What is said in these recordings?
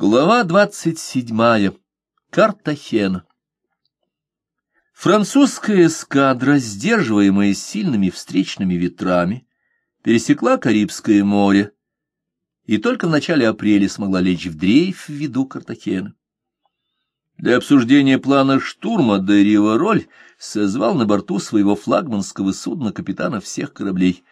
Глава двадцать седьмая. Картахена. Французская эскадра, сдерживаемая сильными встречными ветрами, пересекла Карибское море и только в начале апреля смогла лечь в дрейф в виду Картахены. Для обсуждения плана штурма де Ривароль созвал на борту своего флагманского судна капитана всех кораблей.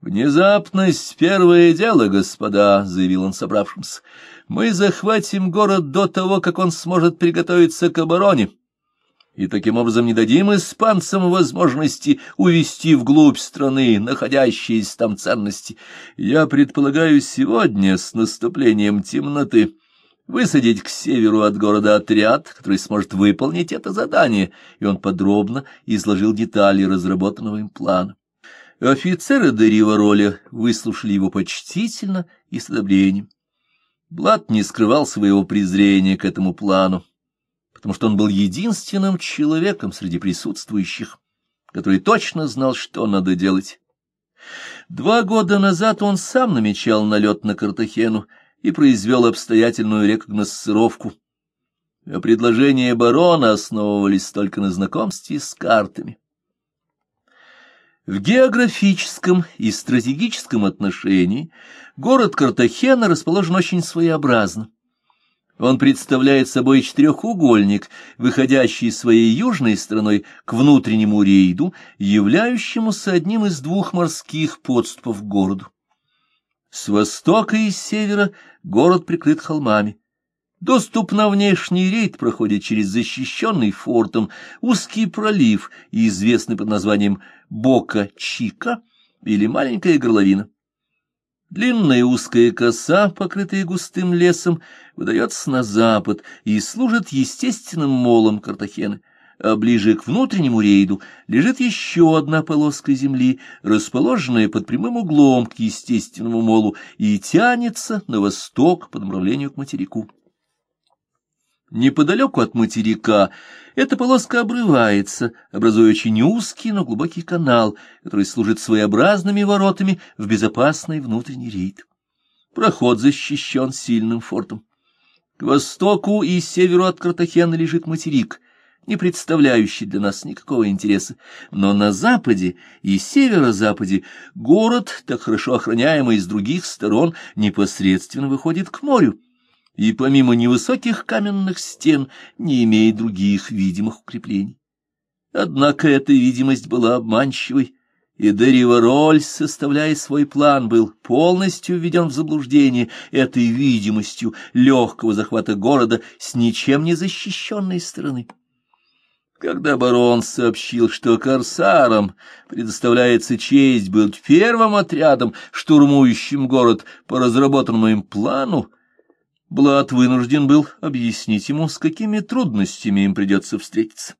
«Внезапность — первое дело, господа», — заявил он собравшимся. «Мы захватим город до того, как он сможет приготовиться к обороне, и таким образом не дадим испанцам возможности увести вглубь страны находящиеся там ценности. Я предполагаю сегодня, с наступлением темноты, высадить к северу от города отряд, который сможет выполнить это задание», и он подробно изложил детали разработанного им плана. Офицеры де Ривароля выслушали его почтительно и с одобрением. Блад не скрывал своего презрения к этому плану, потому что он был единственным человеком среди присутствующих, который точно знал, что надо делать. Два года назад он сам намечал налет на Картахену и произвел обстоятельную рекогносцировку. А предложения барона основывались только на знакомстве с картами. В географическом и стратегическом отношении город Картахена расположен очень своеобразно. Он представляет собой четырехугольник, выходящий своей южной стороной к внутреннему рейду, являющемуся одним из двух морских подступов к городу. С востока и с севера город прикрыт холмами. Доступ на внешний рейд проходит через защищенный фортом узкий пролив, известный под названием Бока-Чика или Маленькая горловина. Длинная узкая коса, покрытая густым лесом, выдается на запад и служит естественным молом Картахены, а ближе к внутреннему рейду лежит еще одна полоска земли, расположенная под прямым углом к естественному молу и тянется на восток по направлению к материку. Неподалеку от материка эта полоска обрывается, образуя очень узкий, но глубокий канал, который служит своеобразными воротами в безопасный внутренний рейд. Проход защищен сильным фортом. К востоку и северу от Картахена лежит материк, не представляющий для нас никакого интереса, но на западе и северо-западе город, так хорошо охраняемый с других сторон, непосредственно выходит к морю и помимо невысоких каменных стен не имеет других видимых укреплений. Однако эта видимость была обманчивой, и Деревороль, составляя свой план, был полностью введен в заблуждение этой видимостью легкого захвата города с ничем не защищенной стороны. Когда барон сообщил, что корсарам предоставляется честь быть первым отрядом, штурмующим город по разработанному им плану, Блад вынужден был объяснить ему, с какими трудностями им придется встретиться.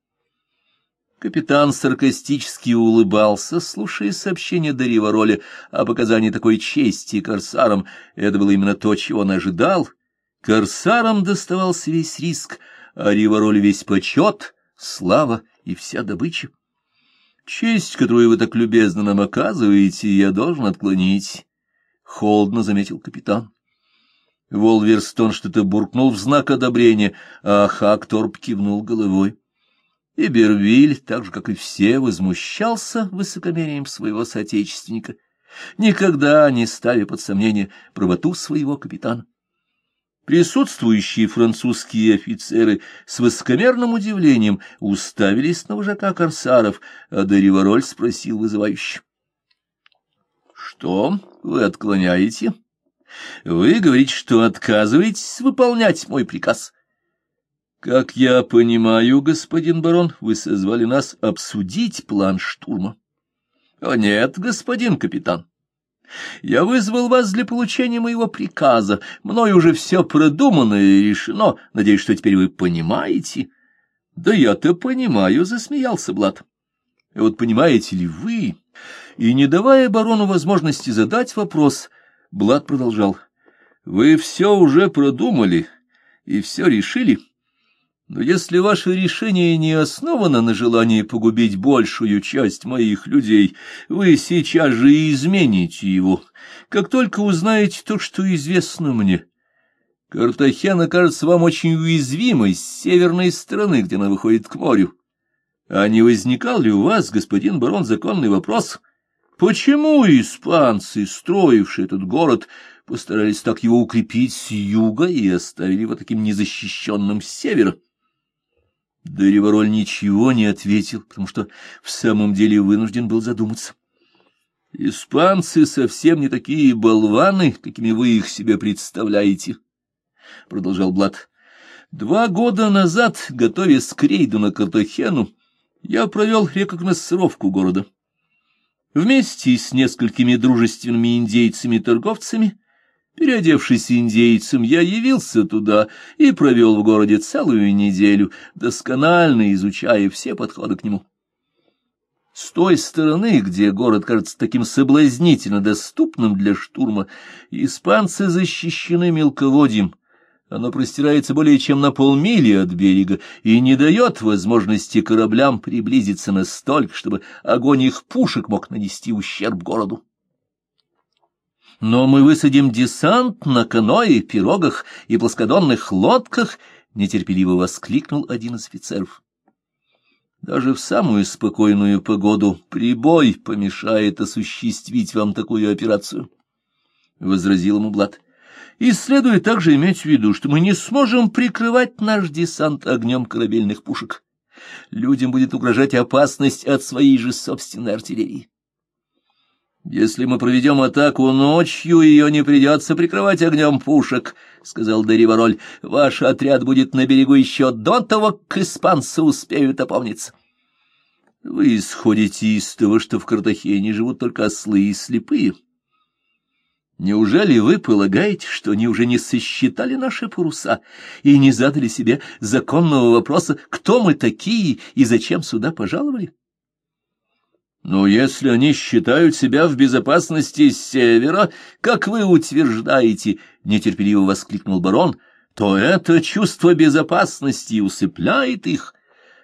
Капитан саркастически улыбался, слушая сообщение Дарива Роли о показании такой чести корсарам. Это было именно то, чего он ожидал. Корсарам доставался весь риск, а Ривароль весь почет, слава и вся добыча. Честь, которую вы так любезно нам оказываете, я должен отклонить, — холодно заметил капитан. Волверстон что-то буркнул в знак одобрения, а Хакторп кивнул головой. И Бервиль, так же, как и все, возмущался высокомерием своего соотечественника, никогда не ставя под сомнение правоту своего капитана. Присутствующие французские офицеры с высокомерным удивлением уставились на вожака корсаров, а Деривароль спросил вызывающе. — Что вы отклоняете? — вы говорите, что отказываетесь выполнять мой приказ. Как я понимаю, господин барон, вы созвали нас обсудить план штурма. О нет, господин капитан. Я вызвал вас для получения моего приказа. Мною уже все продумано и решено. Надеюсь, что теперь вы понимаете. Да я-то понимаю, засмеялся Блад. Вот понимаете ли вы, и не давая барону возможности задать вопрос, Блад продолжал. «Вы все уже продумали и все решили. Но если ваше решение не основано на желании погубить большую часть моих людей, вы сейчас же измените его, как только узнаете то, что известно мне. Картахена кажется вам очень уязвимой с северной стороны, где она выходит к морю. А не возникал ли у вас, господин барон, законный вопрос, почему испанцы, строившие этот город, постарались так его укрепить с юга и оставили его таким незащищенным с севера? Да Ривороль ничего не ответил, потому что в самом деле вынужден был задуматься. «Испанцы совсем не такие болваны, какими вы их себе представляете», — продолжал Блад. «Два года назад, готовясь к рейду на Картахену, я провел рекогносцировку города. Вместе с несколькими дружественными индейцами-торговцами Переодевшись индейцем, я явился туда и провел в городе целую неделю, досконально изучая все подходы к нему. С той стороны, где город кажется таким соблазнительно доступным для штурма, испанцы защищены мелководьем. Оно простирается более чем на полмили от берега и не дает возможности кораблям приблизиться настолько, чтобы огонь их пушек мог нанести ущерб городу. Но мы высадим десант на каное, пирогах и плоскодонных лодках, — нетерпеливо воскликнул один из офицеров. Даже в самую спокойную погоду прибой помешает осуществить вам такую операцию, — возразил ему Блад. И следует также иметь в виду, что мы не сможем прикрывать наш десант огнем корабельных пушек. Людям будет угрожать опасность от своей же собственной артиллерии. «Если мы проведем атаку ночью, ее не придется прикрывать огнем пушек», — сказал Деривароль. «Ваш отряд будет на берегу еще до того, как испанцы успеют опомниться». «Вы исходите из того, что в Картахене живут только ослы и слепые. Неужели вы полагаете, что они уже не сосчитали наши паруса и не задали себе законного вопроса, кто мы такие и зачем сюда пожаловали?» Но если они считают себя в безопасности с севера, как вы утверждаете, — нетерпеливо воскликнул барон, — то это чувство безопасности усыпляет их.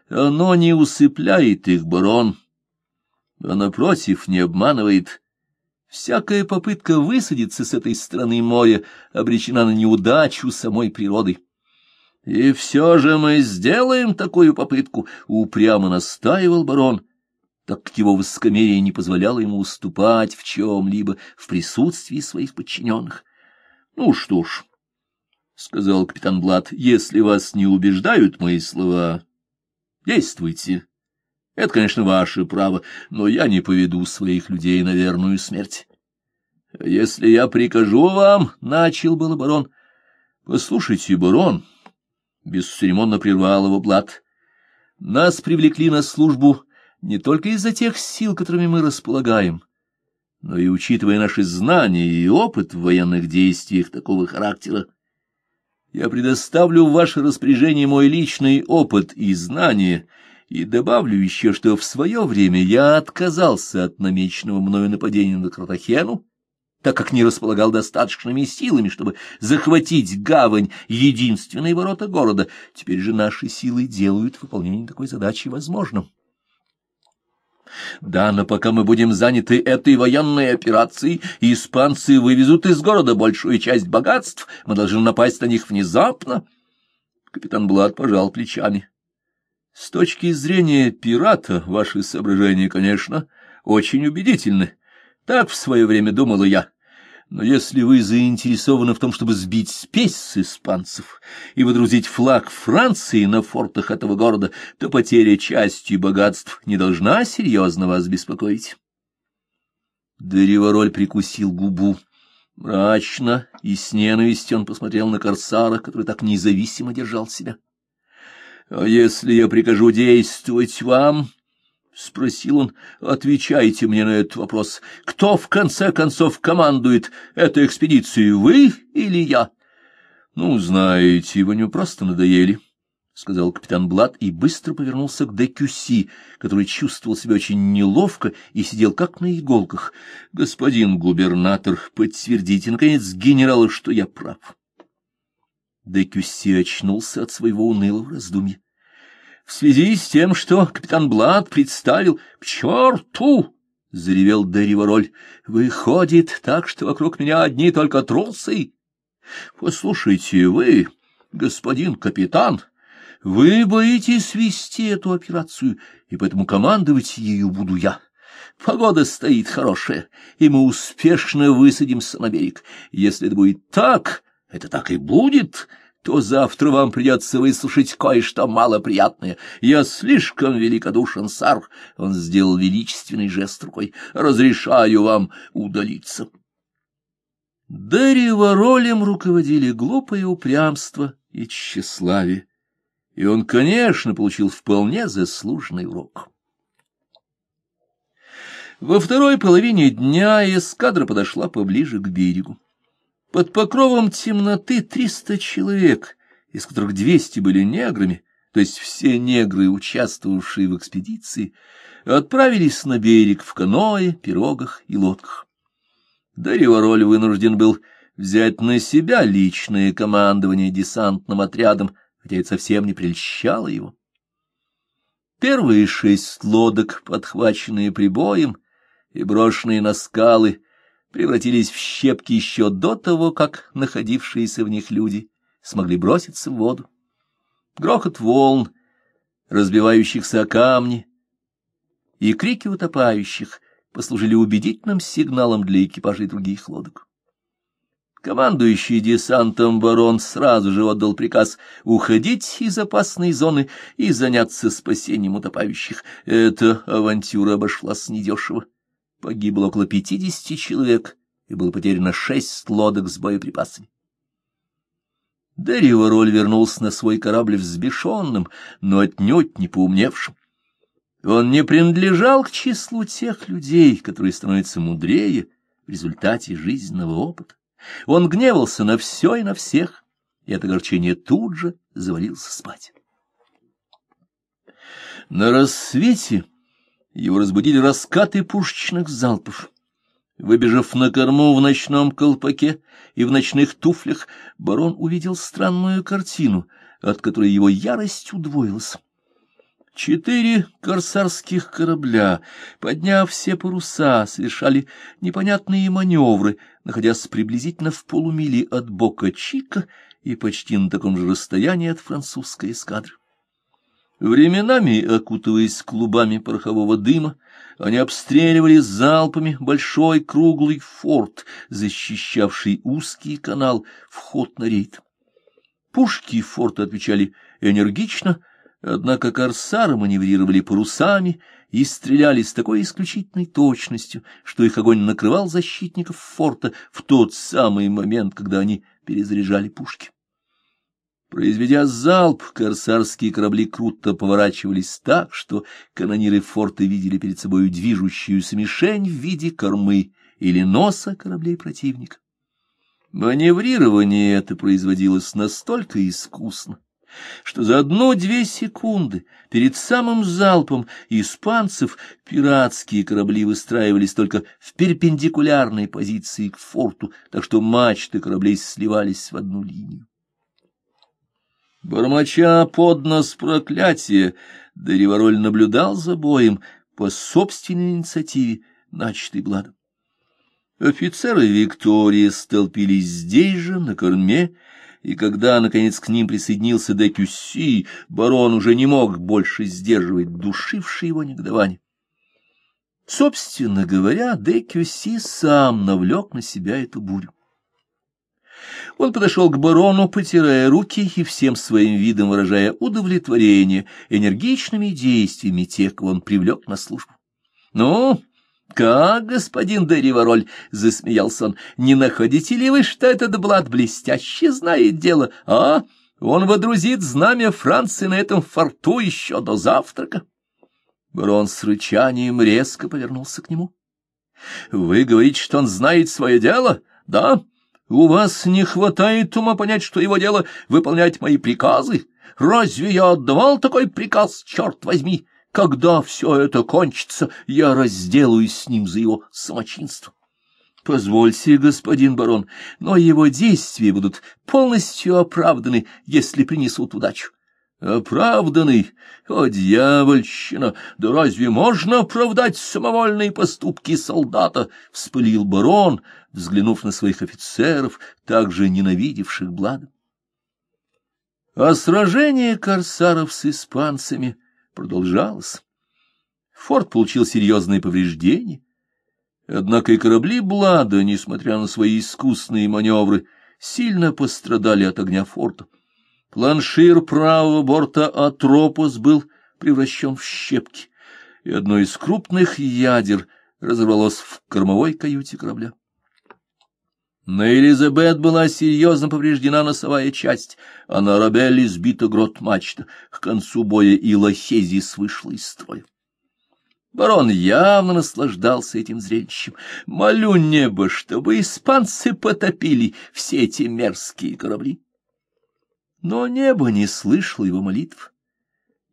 Оно не усыпляет их, барон, а, напротив, не обманывает. Всякая попытка высадиться с этой стороны моря обречена на неудачу самой природы. И все же мы сделаем такую попытку, — упрямо настаивал барон так как его высокомерие не позволяло ему уступать в чем-либо в присутствии своих подчиненных. — Ну что ж, — сказал капитан Блад, — если вас не убеждают мои слова, действуйте. Это, конечно, ваше право, но я не поведу своих людей на верную смерть. — Если я прикажу вам, — начал был барон. — Послушайте, барон, — бесцеремонно прервал его Блад, — нас привлекли на службу не только из-за тех сил, которыми мы располагаем, но и учитывая наши знания и опыт в военных действиях такого характера. Я предоставлю в ваше распоряжение мой личный опыт и знания, и добавлю еще, что в свое время я отказался от намеченного мною нападения на Картахену, так как не располагал достаточными силами, чтобы захватить гавань, единственные ворота города. Теперь же наши силы делают выполнение такой задачи возможным. Да, но пока мы будем заняты этой военной операцией, испанцы вывезут из города большую часть богатств, мы должны напасть на них внезапно. Капитан Блад пожал плечами. С точки зрения пирата, ваши соображения, конечно, очень убедительны. Так в свое время думала я. Но если вы заинтересованы в том, чтобы сбить спесь с испанцев и выдрузить флаг Франции на фортах этого города, то потеря части богатств не должна серьезно вас беспокоить. Деревороль прикусил губу. Мрачно и с ненавистью он посмотрел на корсара, который так независимо держал себя. — А если я прикажу действовать вам, — спросил он, — отвечайте мне на этот вопрос. Кто, в конце концов, командует этой экспедицией, вы или я? — Ну, знаете, вы не просто надоели, — сказал капитан Блад и быстро повернулся к Декюси, который чувствовал себя очень неловко и сидел как на иголках. — Господин губернатор, подтвердите, наконец, генералу, что я прав. Декюси очнулся от своего унылого раздумья в связи с тем, что капитан Блад представил к черту, — заревел Деревороль, — выходит так, что вокруг меня одни только трусы. — Послушайте, вы, господин капитан, вы боитесь вести эту операцию, и поэтому командовать ею буду я. Погода стоит хорошая, и мы успешно высадимся на берег. Если это будет так, это так и будет, то завтра вам придется выслушать кое-что малоприятное. Я слишком великодушен, сар. Он сделал величественный жест рукой. Разрешаю вам удалиться. Дарьева ролем руководили глупое упрямство и тщеславие, и он, конечно, получил вполне заслуженный урок. Во второй половине дня эскадра подошла поближе к берегу. Под покровом темноты триста человек, из которых двести были неграми, то есть все негры, участвовавшие в экспедиции, отправились на берег в каное, пирогах и лодках. Дарьевороль вынужден был взять на себя личное командование десантным отрядом, хотя это совсем не прельщало его. Первые шесть лодок, подхваченные прибоем и брошенные на скалы, превратились в щепки еще до того, как находившиеся в них люди смогли броситься в воду. Грохот волн, разбивающихся о камни, и крики утопающих послужили убедительным сигналом для экипажей других лодок. Командующий десантом барон сразу же отдал приказ уходить из опасной зоны и заняться спасением утопающих. Эта авантюра обошлась недешево. Погибло около пятидесяти человек, и было потеряно шесть лодок с боеприпасами. Дерево роль вернулся на свой корабль взбешенным, но отнюдь не поумневшим. Он не принадлежал к числу тех людей, которые становятся мудрее в результате жизненного опыта. Он гневался на все и на всех, и от огорчения тут же завалился спать. На рассвете его разбудили раскаты пушечных залпов. Выбежав на корму в ночном колпаке и в ночных туфлях, барон увидел странную картину, от которой его ярость удвоилась. Четыре корсарских корабля, подняв все паруса, совершали непонятные маневры, находясь приблизительно в полумили от бока Чика и почти на таком же расстоянии от французской эскадры. Временами, окутываясь клубами порохового дыма, они обстреливали залпами большой круглый форт, защищавший узкий канал, вход на рейд. Пушки форта отвечали энергично, Однако корсары маневрировали парусами и стреляли с такой исключительной точностью, что их огонь накрывал защитников форта в тот самый момент, когда они перезаряжали пушки. Произведя залп, корсарские корабли круто поворачивались так, что канониры форта видели перед собой движущуюся мишень в виде кормы или носа кораблей противника. Маневрирование это производилось настолько искусно, что за одну-две секунды перед самым залпом испанцев пиратские корабли выстраивались только в перпендикулярной позиции к форту, так что мачты кораблей сливались в одну линию. Бормоча под нос проклятия, Деревороль наблюдал за боем по собственной инициативе, начатой Бладом. Офицеры Виктории столпились здесь же, на корме, и когда, наконец, к ним присоединился де Кюсси, барон уже не мог больше сдерживать душившее его негодование. Собственно говоря, де Кюсси сам навлек на себя эту бурю. Он подошел к барону, потирая руки и всем своим видом выражая удовлетворение энергичными действиями тех, кого он привлек на службу. — Ну, «Как, господин Деривароль?» — засмеялся он. «Не находите ли вы, что этот блат блестяще знает дело, а? Он водрузит знамя Франции на этом форту еще до завтрака». Барон с рычанием резко повернулся к нему. «Вы говорите, что он знает свое дело, да? У вас не хватает ума понять, что его дело — выполнять мои приказы? Разве я отдавал такой приказ, черт возьми?» Когда все это кончится, я разделаюсь с ним за его самочинство. Позвольте, господин барон, но его действия будут полностью оправданы, если принесут удачу. Оправданный, о дьявольщина! Да разве можно оправдать самовольные поступки солдата? — вспылил барон, взглянув на своих офицеров, также ненавидевших Блада. А сражение корсаров с испанцами продолжалось. Форт получил серьезные повреждения, однако и корабли Блада, несмотря на свои искусные маневры, сильно пострадали от огня форта. Планшир правого борта Атропос был превращен в щепки, и одно из крупных ядер разорвалось в кормовой каюте корабля. На Элизабет была серьезно повреждена носовая часть, а на Рабелле сбита грот мачта. К концу боя и Лохезис вышла из строя. Барон явно наслаждался этим зрелищем. Молю небо, чтобы испанцы потопили все эти мерзкие корабли. Но небо не слышало его молитв.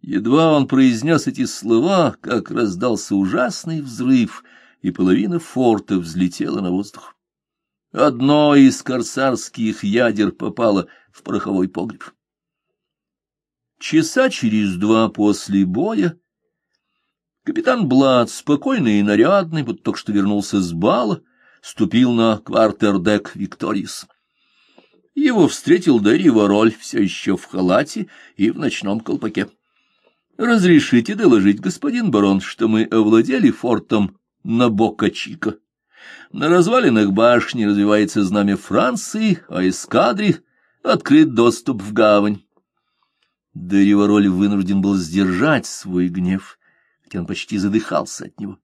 Едва он произнес эти слова, как раздался ужасный взрыв, и половина форта взлетела на воздух. Одно из корсарских ядер попало в пороховой погреб. Часа через два после боя капитан Блад, спокойный и нарядный, будто только что вернулся с бала, ступил на квартердек Викторис. Его встретил Дерри Вороль, все еще в халате и в ночном колпаке. — Разрешите доложить, господин барон, что мы овладели фортом на Бока-Чика. На развалинах башни развивается знамя Франции, а эскадре открыт доступ в гавань. Дерри Вороль вынужден был сдержать свой гнев, хотя он почти задыхался от него.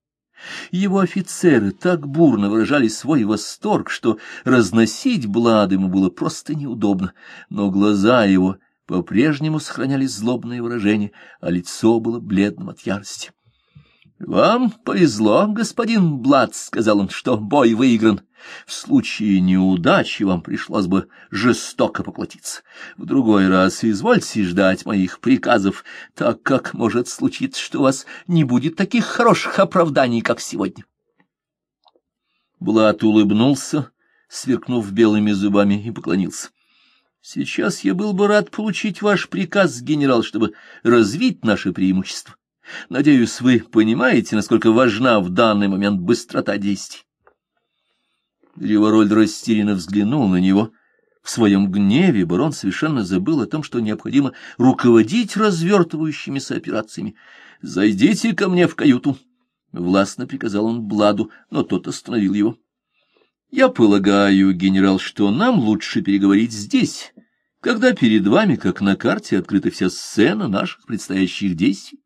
Его офицеры так бурно выражали свой восторг, что разносить Блад ему было просто неудобно, но глаза его по-прежнему сохраняли злобное выражение, а лицо было бледным от ярости. — Вам повезло, господин Блад, — сказал он, — что бой выигран. В случае неудачи вам пришлось бы жестоко поплатиться. В другой раз извольте ждать моих приказов, так как может случиться, что у вас не будет таких хороших оправданий, как сегодня. Блад улыбнулся, сверкнув белыми зубами, и поклонился. — Сейчас я был бы рад получить ваш приказ, генерал, чтобы развить наше преимущество. Надеюсь, вы понимаете, насколько важна в данный момент быстрота действий. Риворольд растерянно взглянул на него. В своем гневе барон совершенно забыл о том, что необходимо руководить развертывающимися операциями. «Зайдите ко мне в каюту!» — властно приказал он Бладу, но тот остановил его. «Я полагаю, генерал, что нам лучше переговорить здесь, когда перед вами, как на карте, открыта вся сцена наших предстоящих действий».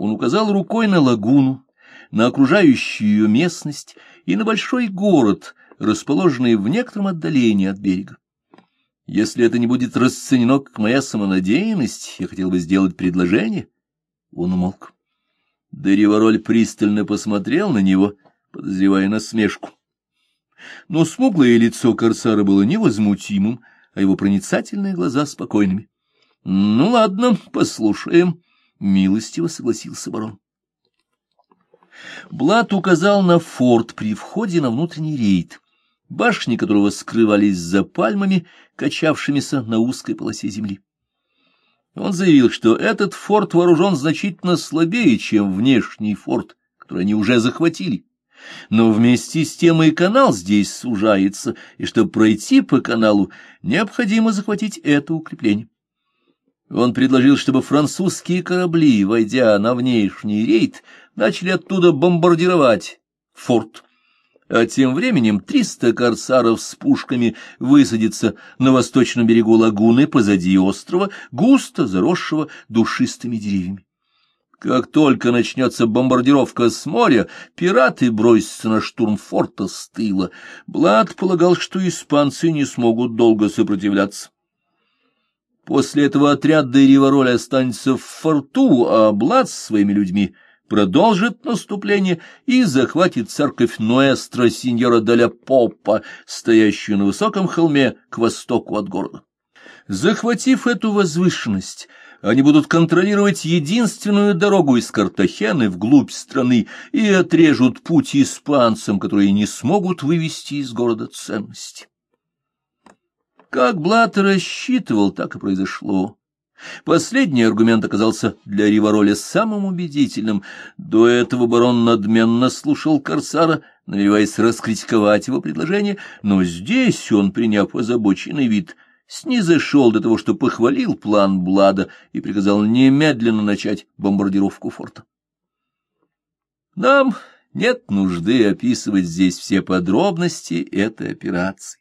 Он указал рукой на лагуну, на окружающую ее местность и на большой город, расположенный в некотором отдалении от берега. Если это не будет расценено как моя самонадеянность, я хотел бы сделать предложение. Он умолк. Деревороль пристально посмотрел на него, подозревая насмешку. Но смуглое лицо корсара было невозмутимым, а его проницательные глаза спокойными. — Ну, ладно, послушаем, — милостиво согласился барон. Блат указал на форт при входе на внутренний рейд, башни которого скрывались за пальмами, качавшимися на узкой полосе земли. Он заявил, что этот форт вооружен значительно слабее, чем внешний форт, который они уже захватили. Но вместе с тем и канал здесь сужается, и чтобы пройти по каналу, необходимо захватить это укрепление. Он предложил, чтобы французские корабли, войдя на внешний рейд, начали оттуда бомбардировать форт. А тем временем триста корсаров с пушками высадятся на восточном берегу лагуны позади острова, густо заросшего душистыми деревьями. Как только начнется бомбардировка с моря, пираты бросятся на штурм форта с тыла. Блад полагал, что испанцы не смогут долго сопротивляться. После этого отряд Ривароль останется в форту, а Блад с своими людьми продолжит наступление и захватит церковь Нуэстро Синьора Деля Попа, стоящую на высоком холме к востоку от города. Захватив эту возвышенность, они будут контролировать единственную дорогу из Картахены вглубь страны и отрежут путь испанцам, которые не смогут вывести из города ценности. Как Блат рассчитывал, так и произошло. Последний аргумент оказался для Ривароля самым убедительным. До этого барон надменно слушал Корсара, намереваясь раскритиковать его предложение, но здесь он, приняв озабоченный вид, снизошел до того, что похвалил план Блада и приказал немедленно начать бомбардировку форта. Нам нет нужды описывать здесь все подробности этой операции.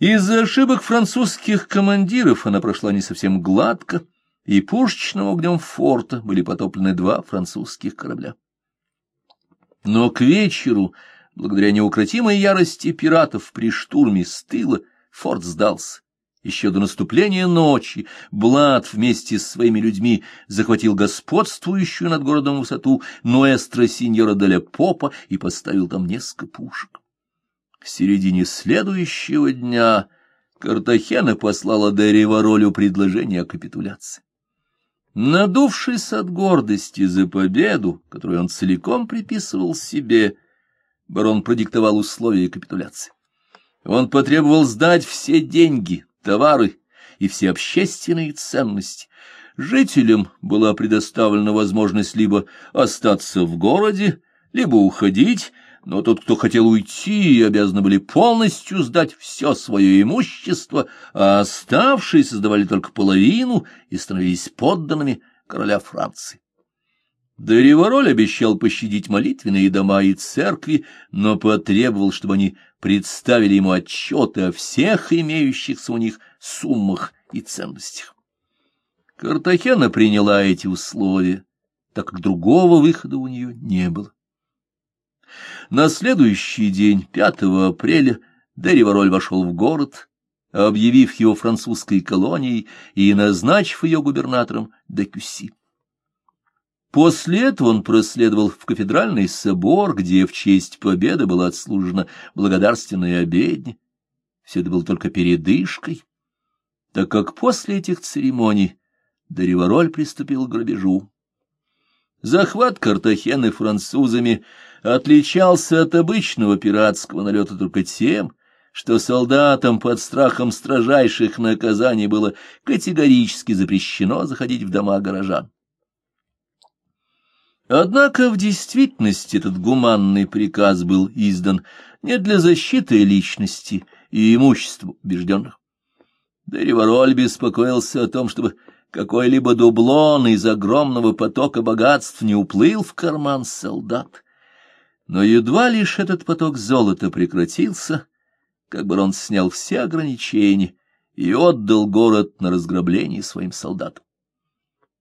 Из-за ошибок французских командиров она прошла не совсем гладко, и пушечным огнем форта были потоплены два французских корабля. Но к вечеру, благодаря неукротимой ярости пиратов при штурме с тыла, форт сдался. Еще до наступления ночи Блад вместе с своими людьми захватил господствующую над городом высоту Нуэстро синьора Деля Попа и поставил там несколько пушек. К середине следующего дня Картахена послала Дерри предложение о капитуляции. Надувшись от гордости за победу, которую он целиком приписывал себе, барон продиктовал условия капитуляции. Он потребовал сдать все деньги, товары и все общественные ценности. Жителям была предоставлена возможность либо остаться в городе, либо уходить, но тот, кто хотел уйти, обязаны были полностью сдать все свое имущество, а оставшиеся сдавали только половину и становились подданными короля Франции. Деревороль обещал пощадить молитвенные дома и церкви, но потребовал, чтобы они представили ему отчеты о всех имеющихся у них суммах и ценностях. Картахена приняла эти условия, так как другого выхода у нее не было. На следующий день, 5 апреля, Деревороль вошел в город, объявив его французской колонией и назначив ее губернатором Декюси. После этого он проследовал в кафедральный собор, где в честь победы была отслужена благодарственная обедня. Все это было только передышкой, так как после этих церемоний Деревороль приступил к грабежу. Захват Картахены французами отличался от обычного пиратского налета только тем, что солдатам под страхом строжайших наказаний было категорически запрещено заходить в дома горожан. Однако в действительности этот гуманный приказ был издан не для защиты личности и имущества убежденных. Деревороль беспокоился о том, чтобы какой-либо дублон из огромного потока богатств не уплыл в карман солдат. Но едва лишь этот поток золота прекратился, как барон снял все ограничения и отдал город на разграбление своим солдатам.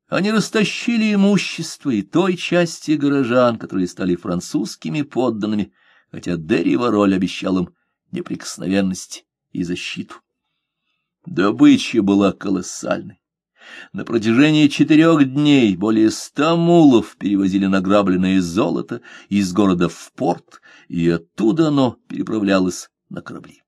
Они растащили имущество и той части горожан, которые стали французскими подданными, хотя Дерри Вороль обещал им неприкосновенность и защиту. Добыча была колоссальной. На протяжении четырех дней более ста мулов перевозили награбленное золото из города в порт, и оттуда оно переправлялось на корабли.